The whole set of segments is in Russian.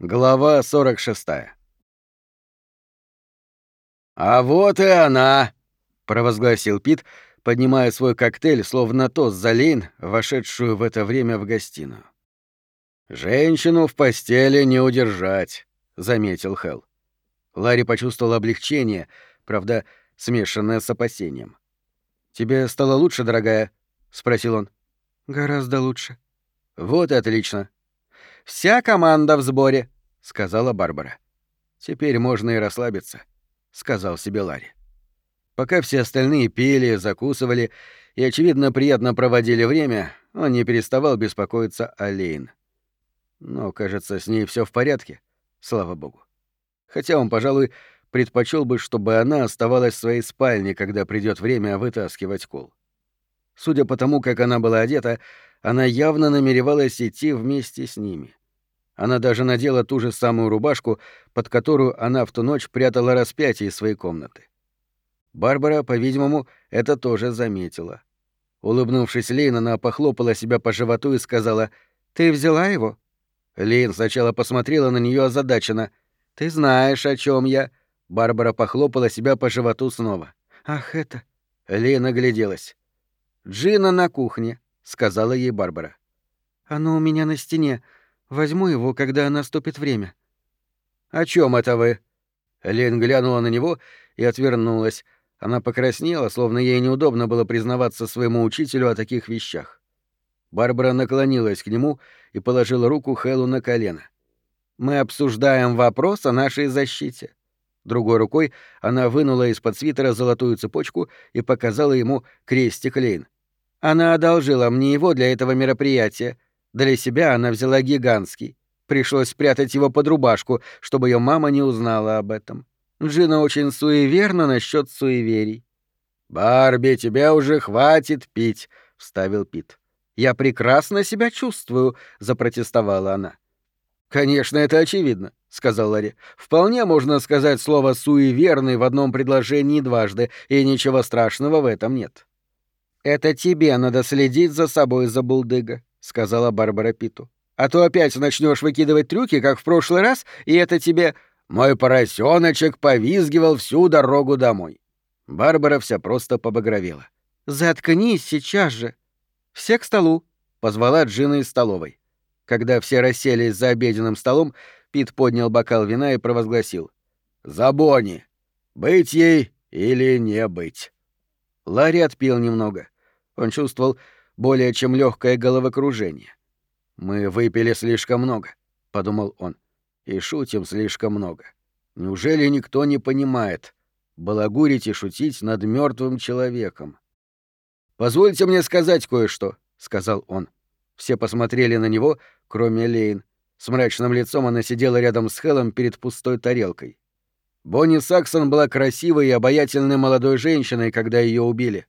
Глава 46. «А вот и она!» — провозгласил Пит, поднимая свой коктейль, словно тост за Лейн, вошедшую в это время в гостиную. «Женщину в постели не удержать», — заметил Хелл. Ларри почувствовал облегчение, правда, смешанное с опасением. «Тебе стало лучше, дорогая?» — спросил он. «Гораздо лучше». «Вот и отлично. «Вся команда в сборе», — сказала Барбара. «Теперь можно и расслабиться», — сказал себе Ларри. Пока все остальные пели, закусывали и, очевидно, приятно проводили время, он не переставал беспокоиться о Лейн. Но, кажется, с ней все в порядке, слава богу. Хотя он, пожалуй, предпочел бы, чтобы она оставалась в своей спальне, когда придет время вытаскивать кол. Судя по тому, как она была одета, она явно намеревалась идти вместе с ними. Она даже надела ту же самую рубашку, под которую она в ту ночь прятала распятие из своей комнаты. Барбара, по-видимому, это тоже заметила. Улыбнувшись Лейн, она похлопала себя по животу и сказала «Ты взяла его?» Лейн сначала посмотрела на нее озадаченно. «Ты знаешь, о чем я». Барбара похлопала себя по животу снова. «Ах, это...» Лейн огляделась. «Джина на кухне», — сказала ей Барбара. «Оно у меня на стене. Возьму его, когда наступит время». «О чем это вы?» Лен глянула на него и отвернулась. Она покраснела, словно ей неудобно было признаваться своему учителю о таких вещах. Барбара наклонилась к нему и положила руку Хэлу на колено. «Мы обсуждаем вопрос о нашей защите». Другой рукой она вынула из-под свитера золотую цепочку и показала ему крестик Лейн. «Она одолжила мне его для этого мероприятия. Для себя она взяла гигантский. Пришлось спрятать его под рубашку, чтобы ее мама не узнала об этом. Джина очень суеверна насчет суеверий. «Барби, тебя уже хватит пить», — вставил Пит. «Я прекрасно себя чувствую», — запротестовала она. «Конечно, это очевидно», — сказал Ларри. «Вполне можно сказать слово «суеверный» в одном предложении дважды, и ничего страшного в этом нет». «Это тебе надо следить за собой, забулдыга», — сказала Барбара Питу. «А то опять начнешь выкидывать трюки, как в прошлый раз, и это тебе...» «Мой поросеночек повизгивал всю дорогу домой». Барбара вся просто побагровела. «Заткнись сейчас же!» «Все к столу!» — позвала Джина из столовой. Когда все расселись за обеденным столом, Пит поднял бокал вина и провозгласил. «За Бонни! Быть ей или не быть!» Ларри отпил немного. Он чувствовал, более чем легкое головокружение. «Мы выпили слишком много», — подумал он, — «и шутим слишком много. Неужели никто не понимает? Балагурить и шутить над мертвым человеком». «Позвольте мне сказать кое-что», — сказал он. Все посмотрели на него, кроме Лейн. С мрачным лицом она сидела рядом с Хелом перед пустой тарелкой. Бонни Саксон была красивой и обаятельной молодой женщиной, когда ее убили.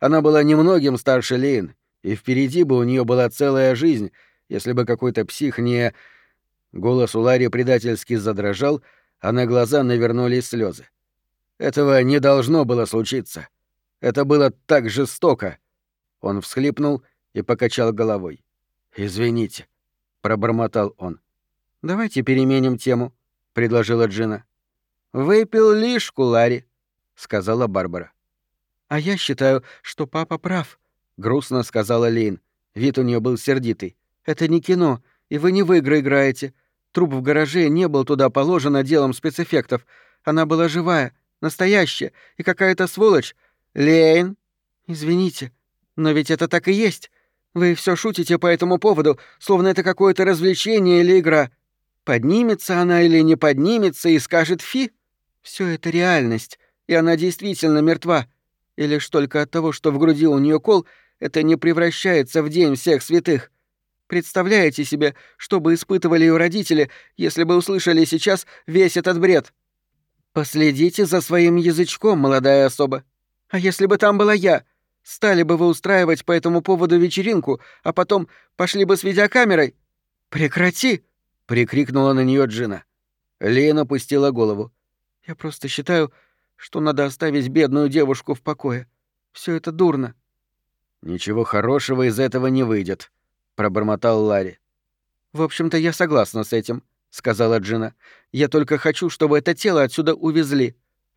Она была немногим старше Лейн, и впереди бы у нее была целая жизнь, если бы какой-то псих не... Голос у Ларри предательски задрожал, а на глаза навернулись слезы. Этого не должно было случиться. Это было так жестоко. Он всхлипнул и покачал головой. «Извините», — пробормотал он. «Давайте переменим тему», — предложила Джина. «Выпил лишку, Ларри», — сказала Барбара. «А я считаю, что папа прав», — грустно сказала Лейн. Вид у нее был сердитый. «Это не кино, и вы не в игры играете. Труп в гараже не был туда положен отделом спецэффектов. Она была живая, настоящая, и какая-то сволочь. Лейн, извините, но ведь это так и есть. Вы все шутите по этому поводу, словно это какое-то развлечение или игра. Поднимется она или не поднимется и скажет «фи». Все это реальность, и она действительно мертва. И лишь только от того, что в груди у нее кол, это не превращается в день всех святых. Представляете себе, что бы испытывали ее родители, если бы услышали сейчас весь этот бред? Последите за своим язычком, молодая особа. А если бы там была я? Стали бы вы устраивать по этому поводу вечеринку, а потом пошли бы с видеокамерой? Прекрати! прикрикнула на нее Джина. Лена опустила голову. Я просто считаю, что надо оставить бедную девушку в покое. Все это дурно. Ничего хорошего из этого не выйдет, пробормотал Ларри. В общем-то, я согласна с этим, сказала Джина. «Я только хочу, чтобы это тело отсюда увезли».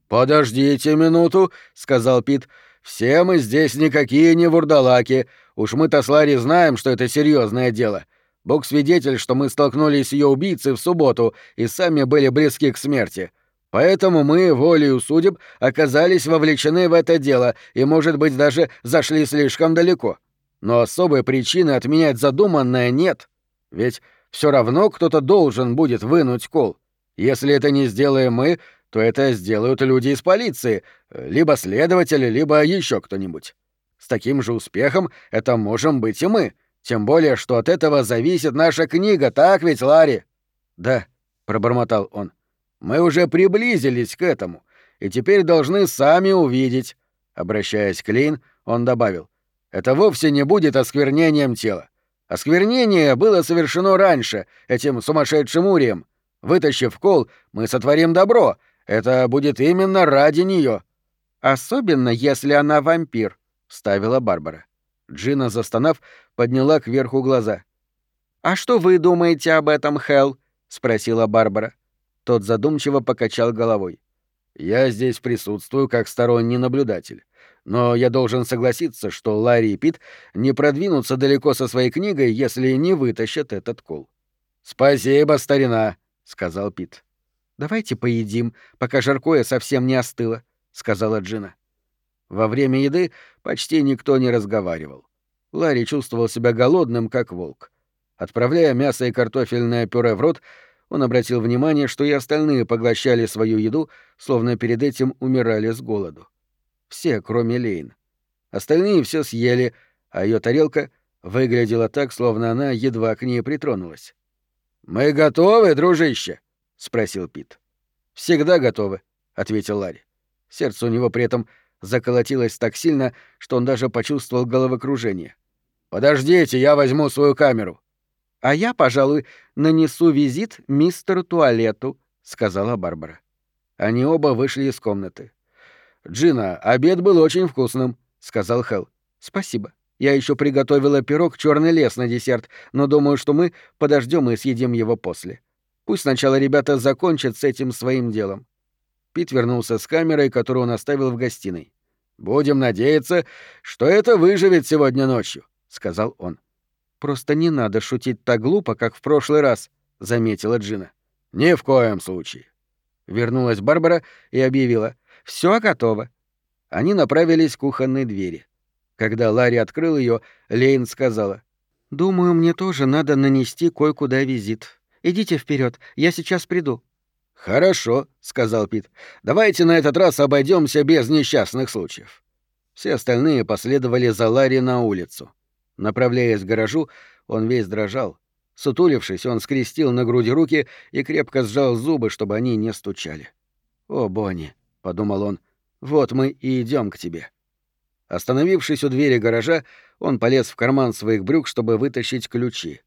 «Подождите минуту», — сказал Пит. «Все мы здесь никакие не вурдалаки. Уж мы-то с Ларри знаем, что это серьезное дело. Бог свидетель, что мы столкнулись с ее убийцей в субботу и сами были близки к смерти. Поэтому мы, волею судеб, оказались вовлечены в это дело и, может быть, даже зашли слишком далеко. Но особой причины отменять задуманное нет. Ведь все равно кто-то должен будет вынуть кол. Если это не сделаем мы, то это сделают люди из полиции, либо следователи, либо еще кто-нибудь. С таким же успехом это можем быть и мы, тем более, что от этого зависит наша книга, так ведь, Ларри? Да, пробормотал он. Мы уже приблизились к этому, и теперь должны сами увидеть. Обращаясь к Лейн, он добавил: это вовсе не будет осквернением тела. Осквернение было совершено раньше, этим сумасшедшим Урием. Вытащив кол, мы сотворим добро. Это будет именно ради нее. Особенно, если она вампир, вставила Барбара. Джина, застонав, подняла кверху глаза. «А что вы думаете об этом, Хелл?» — спросила Барбара. Тот задумчиво покачал головой. «Я здесь присутствую как сторонний наблюдатель. Но я должен согласиться, что Ларри и Пит не продвинутся далеко со своей книгой, если не вытащат этот кол». «Спасибо, старина», — сказал Пит. «Давайте поедим, пока жаркое совсем не остыло», — сказала Джина. Во время еды почти никто не разговаривал. Ларри чувствовал себя голодным, как волк. Отправляя мясо и картофельное пюре в рот, он обратил внимание, что и остальные поглощали свою еду, словно перед этим умирали с голоду. Все, кроме Лейн. Остальные все съели, а ее тарелка выглядела так, словно она едва к ней притронулась. «Мы готовы, дружище?» — спросил Пит. «Всегда готовы», — ответил Ларри. Сердце у него при этом заколотилось так сильно, что он даже почувствовал головокружение. «Подождите, я возьму свою камеру». «А я, пожалуй, нанесу визит мистеру Туалету», — сказала Барбара. Они оба вышли из комнаты. «Джина, обед был очень вкусным», — сказал Хелл. «Спасибо. Я еще приготовила пирог черный лес на десерт, но думаю, что мы подождем и съедим его после. Пусть сначала ребята закончат с этим своим делом». Пит вернулся с камерой, которую он оставил в гостиной. «Будем надеяться, что это выживет сегодня ночью», — сказал он. «Просто не надо шутить так глупо, как в прошлый раз», — заметила Джина. «Ни в коем случае». Вернулась Барбара и объявила. Все готово». Они направились к кухонной двери. Когда Ларри открыл ее, Лейн сказала. «Думаю, мне тоже надо нанести кое-куда визит. Идите вперед, я сейчас приду». «Хорошо», — сказал Пит. «Давайте на этот раз обойдемся без несчастных случаев». Все остальные последовали за Ларри на улицу. Направляясь к гаражу, он весь дрожал. Сутулившись, он скрестил на груди руки и крепко сжал зубы, чтобы они не стучали. «О, Бонни», — подумал он, — «вот мы и идем к тебе». Остановившись у двери гаража, он полез в карман своих брюк, чтобы вытащить ключи.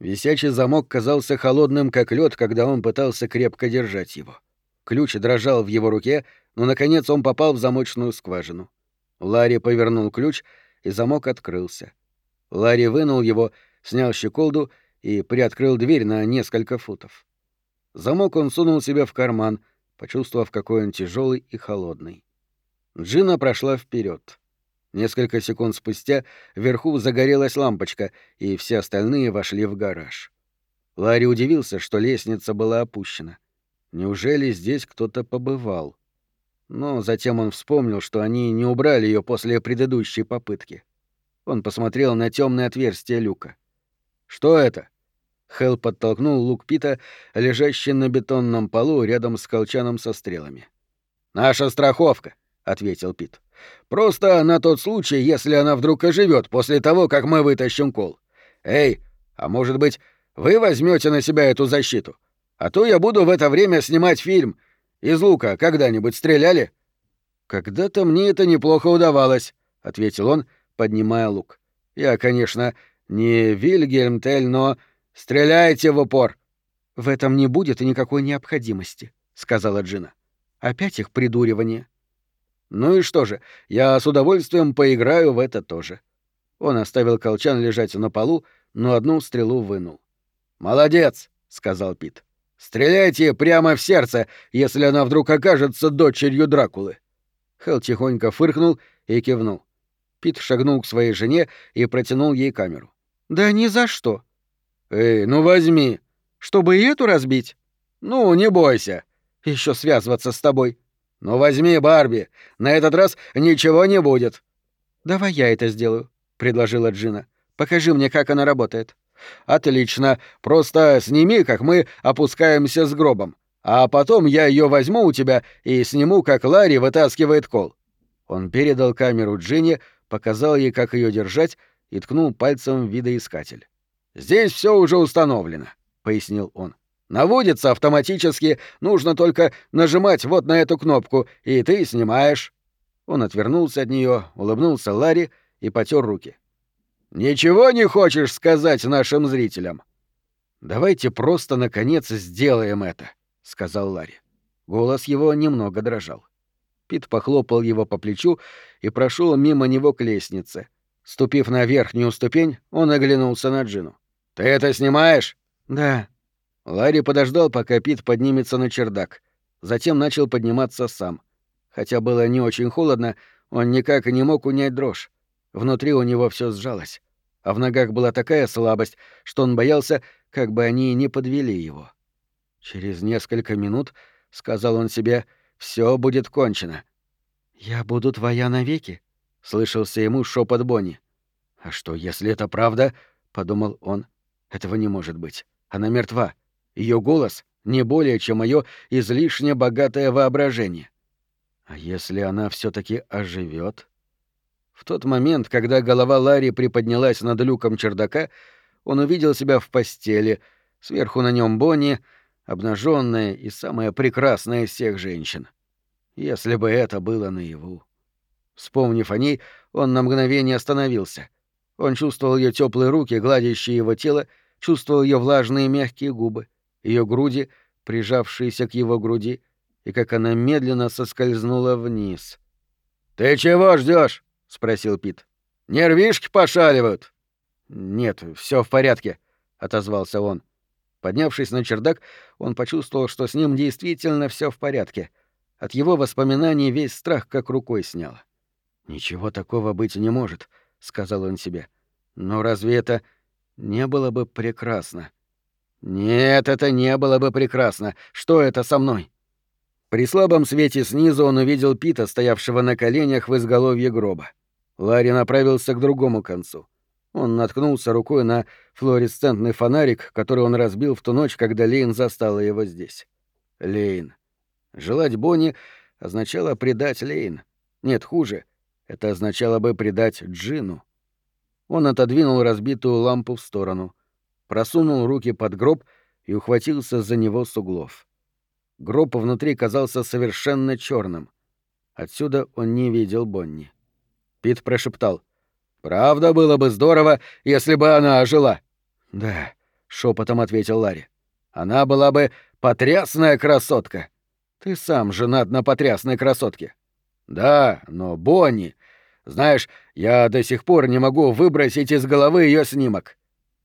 Висячий замок казался холодным, как лед, когда он пытался крепко держать его. Ключ дрожал в его руке, но, наконец, он попал в замочную скважину. Ларри повернул ключ, и замок открылся. Ларри вынул его, снял щеколду и приоткрыл дверь на несколько футов. Замок он сунул себе в карман, почувствовав, какой он тяжелый и холодный. Джина прошла вперед. Несколько секунд спустя вверху загорелась лампочка, и все остальные вошли в гараж. Ларри удивился, что лестница была опущена. Неужели здесь кто-то побывал? Но затем он вспомнил, что они не убрали ее после предыдущей попытки. Он посмотрел на темное отверстие люка. «Что это?» Хелл подтолкнул лук Пита, лежащий на бетонном полу рядом с колчаном со стрелами. «Наша страховка», — ответил Пит. Просто на тот случай, если она вдруг оживет после того, как мы вытащим кол. Эй, а может быть, вы возьмете на себя эту защиту? А то я буду в это время снимать фильм. Из лука когда-нибудь стреляли? Когда-то мне это неплохо удавалось, ответил он, поднимая лук. Я, конечно, не Вильгельм Тель, но стреляйте в упор. В этом не будет никакой необходимости, сказала Джина. Опять их придуривание. Ну и что же, я с удовольствием поиграю в это тоже. Он оставил колчан лежать на полу, но одну стрелу вынул. «Молодец!» — сказал Пит. Стреляйте прямо в сердце, если она вдруг окажется дочерью Дракулы. Хелл тихонько фыркнул и кивнул. Пит шагнул к своей жене и протянул ей камеру. «Да ни за что!» «Эй, ну возьми!» «Чтобы и эту разбить?» «Ну, не бойся!» Еще связываться с тобой!» «Ну возьми, Барби! На этот раз ничего не будет!» «Давай я это сделаю», — предложила Джина. «Покажи мне, как она работает». «Отлично. Просто сними, как мы опускаемся с гробом. А потом я ее возьму у тебя и сниму, как Ларри вытаскивает кол». Он передал камеру Джине, показал ей, как ее держать, и ткнул пальцем в видоискатель. «Здесь все уже установлено», — пояснил он. «Наводится автоматически, нужно только нажимать вот на эту кнопку, и ты снимаешь». Он отвернулся от нее, улыбнулся Ларри и потер руки. Ничего не хочешь сказать нашим зрителям? Давайте просто наконец сделаем это, сказал Ларри. Голос его немного дрожал. Пит похлопал его по плечу и прошел мимо него к лестнице. Ступив на верхнюю ступень, он оглянулся на Джину. «Ты это снимаешь?» «Да». Ларри подождал, пока Пит поднимется на чердак. Затем начал подниматься сам. Хотя было не очень холодно, он никак не мог унять дрожь. Внутри у него все сжалось а в ногах была такая слабость, что он боялся, как бы они не подвели его. «Через несколько минут, — сказал он себе, — все будет кончено». «Я буду твоя навеки», — слышался ему шепот Бонни. «А что, если это правда?» — подумал он. «Этого не может быть. Она мертва. Ее голос не более, чем мое излишне богатое воображение. А если она все таки оживет? В тот момент, когда голова Ларри приподнялась над люком чердака, он увидел себя в постели, сверху на нем Бонни, обнаженная и самая прекрасная из всех женщин. Если бы это было наяву. Вспомнив о ней, он на мгновение остановился. Он чувствовал ее теплые руки, гладящие его тело, чувствовал ее влажные мягкие губы, ее груди, прижавшиеся к его груди, и как она медленно соскользнула вниз. «Ты чего ждешь? спросил Пит. Нервишки пошаливают. Нет, все в порядке, отозвался он. Поднявшись на чердак, он почувствовал, что с ним действительно все в порядке. От его воспоминаний весь страх как рукой сняло. Ничего такого быть не может, сказал он себе. Но разве это не было бы прекрасно? Нет, это не было бы прекрасно. Что это со мной? При слабом свете снизу он увидел Пита, стоявшего на коленях в изголовье гроба. Ларри направился к другому концу. Он наткнулся рукой на флуоресцентный фонарик, который он разбил в ту ночь, когда Лейн застала его здесь. Лейн. Желать Бонни означало предать Лейн. Нет, хуже. Это означало бы предать Джину. Он отодвинул разбитую лампу в сторону, просунул руки под гроб и ухватился за него с углов. Гроб внутри казался совершенно черным. Отсюда он не видел Бонни. Пит прошептал. «Правда было бы здорово, если бы она ожила». «Да», — шепотом ответил Ларри. «Она была бы потрясная красотка. Ты сам женат на потрясной красотке». «Да, но Бонни... Знаешь, я до сих пор не могу выбросить из головы ее снимок».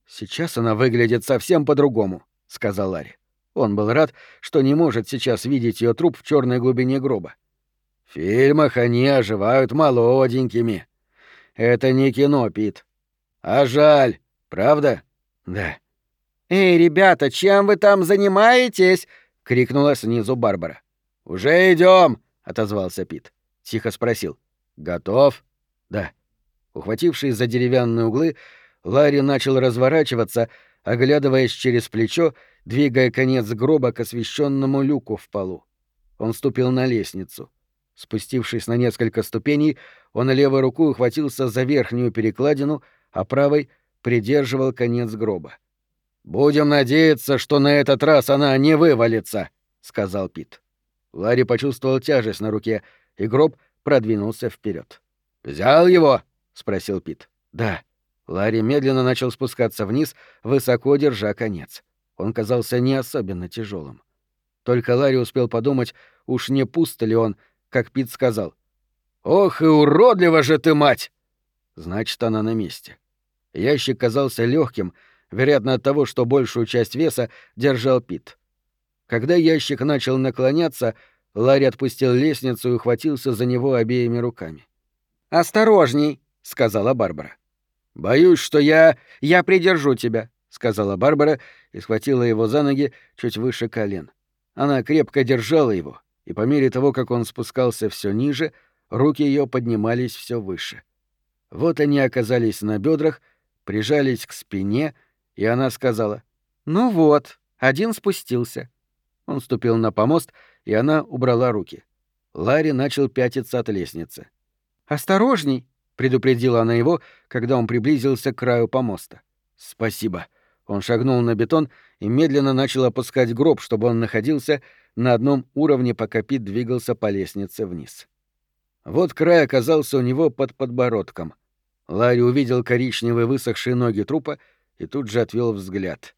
«Сейчас она выглядит совсем по-другому», — сказал Ларри. Он был рад, что не может сейчас видеть ее труп в черной глубине гроба. В фильмах они оживают молоденькими. Это не кино, Пит. А жаль, правда? Да. «Эй, ребята, чем вы там занимаетесь?» — крикнула снизу Барбара. «Уже идем, отозвался Пит. Тихо спросил. «Готов?» «Да». Ухватившись за деревянные углы, Ларри начал разворачиваться, оглядываясь через плечо, двигая конец гроба к освещенному люку в полу. Он ступил на лестницу. Спустившись на несколько ступеней, он левой рукой ухватился за верхнюю перекладину, а правой придерживал конец гроба. «Будем надеяться, что на этот раз она не вывалится», — сказал Пит. Ларри почувствовал тяжесть на руке, и гроб продвинулся вперед. «Взял его?» — спросил Пит. «Да». Ларри медленно начал спускаться вниз, высоко держа конец. Он казался не особенно тяжелым. Только Ларри успел подумать, уж не пусто ли он, как Пит сказал. «Ох и уродлива же ты, мать!» Значит, она на месте. Ящик казался легким, вероятно, от того, что большую часть веса держал Пит. Когда ящик начал наклоняться, Ларри отпустил лестницу и ухватился за него обеими руками. «Осторожней!» — сказала Барбара. «Боюсь, что я... Я придержу тебя», — сказала Барбара и схватила его за ноги чуть выше колен. Она крепко держала его, и по мере того, как он спускался все ниже, руки ее поднимались все выше. Вот они оказались на бедрах, прижались к спине, и она сказала «Ну вот, один спустился». Он ступил на помост, и она убрала руки. Ларри начал пятиться от лестницы. «Осторожней!» — предупредила она его, когда он приблизился к краю помоста. «Спасибо». Он шагнул на бетон и медленно начал опускать гроб, чтобы он находился на одном уровне, пока Пит двигался по лестнице вниз. Вот край оказался у него под подбородком. Ларри увидел коричневые высохшие ноги трупа и тут же отвел взгляд.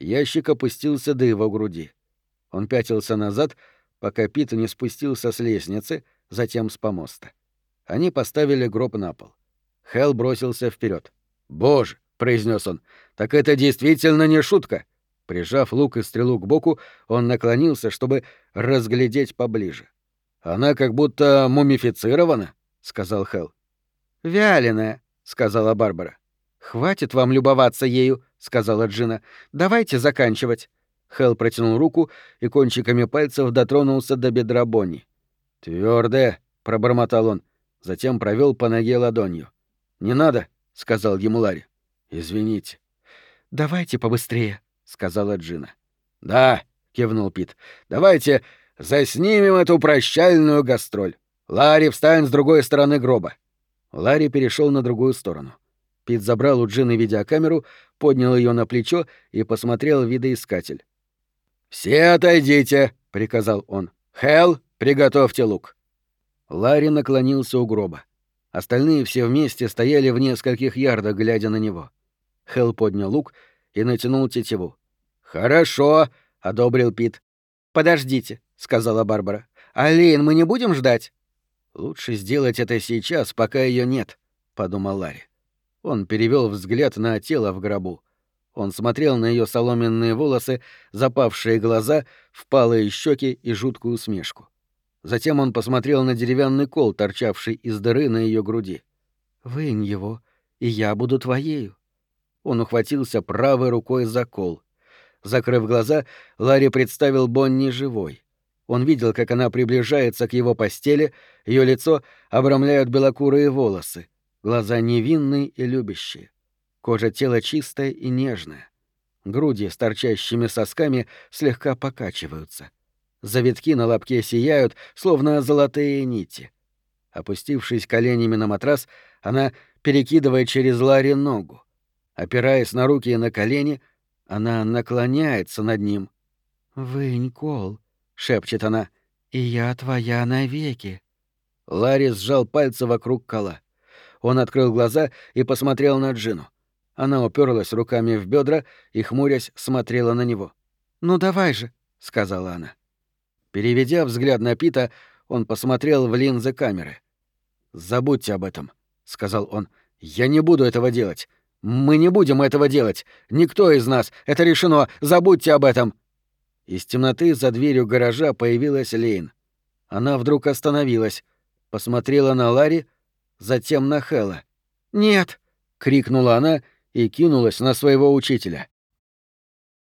Ящик опустился до его груди. Он пятился назад, пока Пит не спустился с лестницы, затем с помоста. Они поставили гроб на пол. Хелл бросился вперед. «Боже!» — произнес он. «Так это действительно не шутка!» Прижав лук и стрелу к боку, он наклонился, чтобы разглядеть поближе. «Она как будто мумифицирована», — сказал Хелл. «Вяленая», — сказала Барбара. «Хватит вам любоваться ею», — сказала Джина. «Давайте заканчивать». Хелл протянул руку и кончиками пальцев дотронулся до бедра Бонни. Твердая, пробормотал он затем провел по ноге ладонью. «Не надо», — сказал ему Ларри. «Извините». «Давайте побыстрее», — сказала Джина. «Да», — кивнул Пит. «Давайте заснимем эту прощальную гастроль. Ларри, встань с другой стороны гроба». Ларри перешел на другую сторону. Пит забрал у Джины видеокамеру, поднял ее на плечо и посмотрел видоискатель. «Все отойдите», — приказал он. «Хелл, приготовьте лук». Ларри наклонился у гроба. Остальные все вместе стояли в нескольких ярдах, глядя на него. Хелл поднял лук и натянул тетиву. «Хорошо», — одобрил Пит. «Подождите», — сказала Барбара. «Алейн, мы не будем ждать?» «Лучше сделать это сейчас, пока ее нет», — подумал Ларри. Он перевел взгляд на тело в гробу. Он смотрел на ее соломенные волосы, запавшие глаза, впалые щеки и жуткую усмешку. Затем он посмотрел на деревянный кол, торчавший из дыры на ее груди. «Вынь его, и я буду твоею». Он ухватился правой рукой за кол. Закрыв глаза, Ларри представил Бонни живой. Он видел, как она приближается к его постели, ее лицо обрамляют белокурые волосы, глаза невинные и любящие. Кожа тела чистая и нежная. Груди с торчащими сосками слегка покачиваются. Завитки на лобке сияют, словно золотые нити. Опустившись коленями на матрас, она перекидывает через Ларри ногу. Опираясь на руки и на колени, она наклоняется над ним. «Вынь, Кол», — шепчет она, — «и я твоя навеки». Ларри сжал пальцы вокруг кола. Он открыл глаза и посмотрел на Джину. Она уперлась руками в бедра и, хмурясь, смотрела на него. «Ну давай же», — сказала она. Переведя взгляд на Пита, он посмотрел в линзы камеры. «Забудьте об этом», — сказал он. «Я не буду этого делать. Мы не будем этого делать. Никто из нас. Это решено. Забудьте об этом». Из темноты за дверью гаража появилась Лейн. Она вдруг остановилась, посмотрела на Ларри, затем на Хэлла. «Нет!» — крикнула она и кинулась на своего учителя.